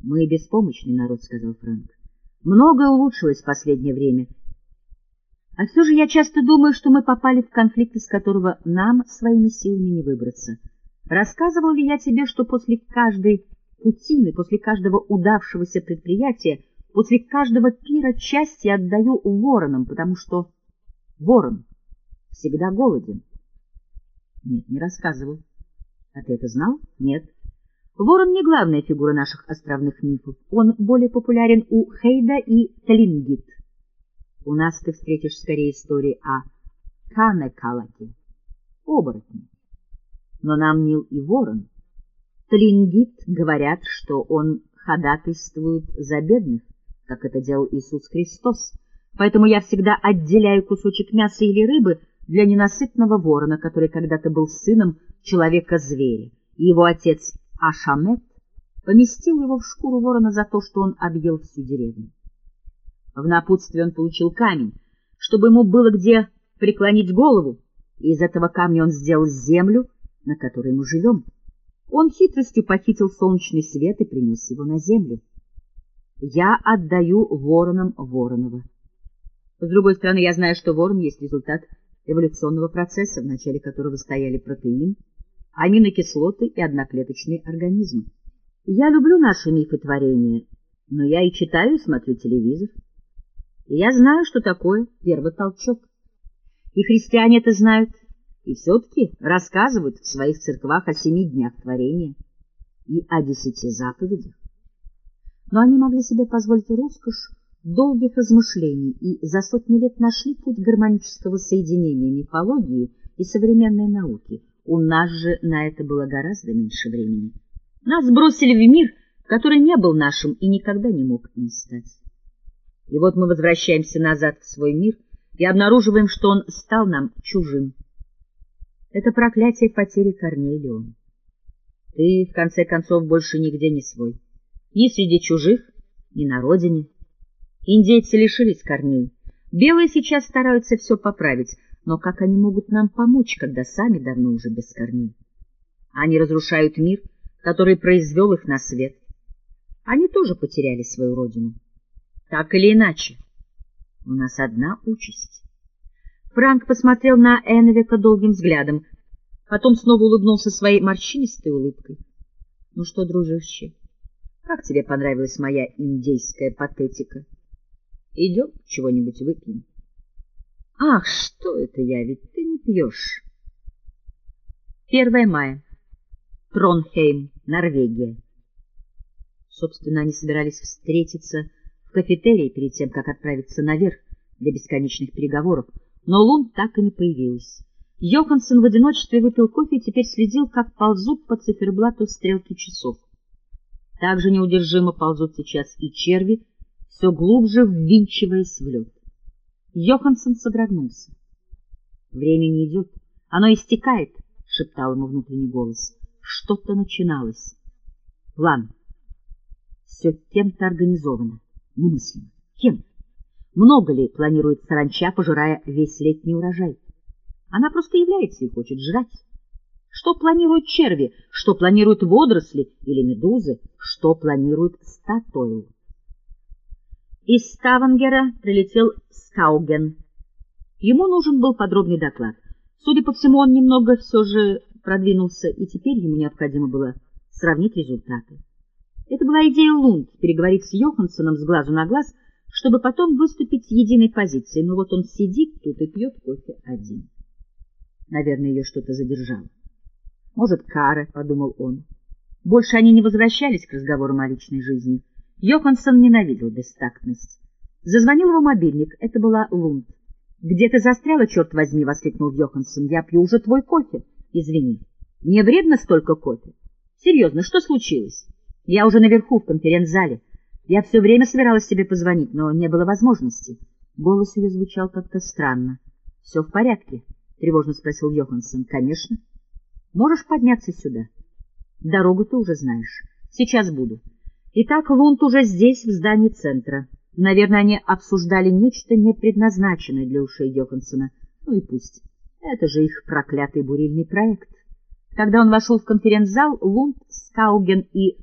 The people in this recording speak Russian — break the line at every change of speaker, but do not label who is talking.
— Мы беспомощный народ, — сказал Франк. — Многое улучшилось в последнее время. А все же я часто думаю, что мы попали в конфликт, из которого нам своими силами не выбраться. Рассказывал ли я тебе, что после каждой путины, после каждого удавшегося предприятия, после каждого пира части отдаю воронам, потому что ворон всегда голоден? Нет, не рассказывал. А ты это знал? Нет. Ворон не главная фигура наших островных мифов. Он более популярен у Хейда и Тлингит. У нас ты встретишь скорее истории о Канекалаке, оборотне. Но нам мил и ворон. Тлингит говорят, что он ходатайствует за бедных, как это делал Иисус Христос. Поэтому я всегда отделяю кусочек мяса или рыбы для ненасытного ворона, который когда-то был сыном человека-зверя. Его отец Ашамет поместил его в шкуру ворона за то, что он объел всю деревню. В напутствие он получил камень, чтобы ему было где преклонить голову, и из этого камня он сделал землю, на которой мы живем. Он хитростью похитил солнечный свет и принес его на землю. Я отдаю воронам Воронова. С другой стороны, я знаю, что ворон есть результат эволюционного процесса, в начале которого стояли протеин, аминокислоты и одноклеточные организмы. Я люблю наши мифы творения, но я и читаю, и смотрю телевизор. И я знаю, что такое первый толчок. И христиане это знают, и все-таки рассказывают в своих церквах о семи днях творения и о десяти заповедях. Но они могли себе позволить роскошь долгих размышлений и за сотни лет нашли путь гармонического соединения мифологии и современной науки — у нас же на это было гораздо меньше времени. Нас бросили в мир, который не был нашим и никогда не мог им стать. И вот мы возвращаемся назад в свой мир и обнаруживаем, что он стал нам чужим. Это проклятие потери корней, Леон. Ты, в конце концов, больше нигде не свой. Ни среди чужих, ни на родине. Индейцы лишились корней. Белые сейчас стараются все поправить, но как они могут нам помочь, когда сами давно уже без корней? Они разрушают мир, который произвел их на свет. Они тоже потеряли свою родину. Так или иначе, у нас одна участь. Франк посмотрел на Энвика долгим взглядом, потом снова улыбнулся своей морщинистой улыбкой. — Ну что, дружище, как тебе понравилась моя индейская патетика? Идем чего-нибудь выпьем. Ах, что это я, ведь ты не пьешь. 1 мая. Тронхейм, Норвегия. Собственно, они собирались встретиться в кафетерии перед тем, как отправиться наверх для бесконечных переговоров, но Лун так и не появилась. Йоханссон в одиночестве выпил кофе и теперь следил, как ползут по циферблату стрелки часов. Также неудержимо ползут сейчас и черви, все глубже ввинчиваясь в лед. Йоханссон содрогнулся. — Время не идет, оно истекает, — шептал ему внутренний голос. Что-то начиналось. План. Все кем-то организовано. Немыслимо. Кем? Много ли планирует саранча, пожирая весь летний урожай? Она просто является и хочет жрать. Что планируют черви, что планируют водоросли или медузы, что планирует статойл? Из Ставангера прилетел Скауген. Ему нужен был подробный доклад. Судя по всему, он немного все же продвинулся, и теперь ему необходимо было сравнить результаты. Это была идея Лунд — переговорить с Йоханссоном с глазу на глаз, чтобы потом выступить с единой позицией. Но вот он сидит тут и пьет кофе один. Наверное, ее что-то задержало. Может, кара, — подумал он. Больше они не возвращались к разговорам о личной жизни. Йоханссон ненавидел бестактность. Зазвонил его мобильник. Это была Лунд. — Где ты застряла, черт возьми? — воскликнул Йоханссон. — Я пью уже твой кофе. Извини. Мне вредно столько кофе? Серьезно, что случилось? Я уже наверху, в конференц-зале. Я все время собиралась тебе позвонить, но не было возможности. Голос ее звучал как-то странно. — Все в порядке? — тревожно спросил Йоханссон. — Конечно. — Можешь подняться сюда? — Дорогу ты уже знаешь. Сейчас буду. Итак, Лунд уже здесь, в здании центра. Наверное, они обсуждали нечто не предназначенное для ушей Йоханссона. Ну и пусть. Это же их проклятый бурильный проект. Когда он вошел в конференц-зал, Лунд, Скауген и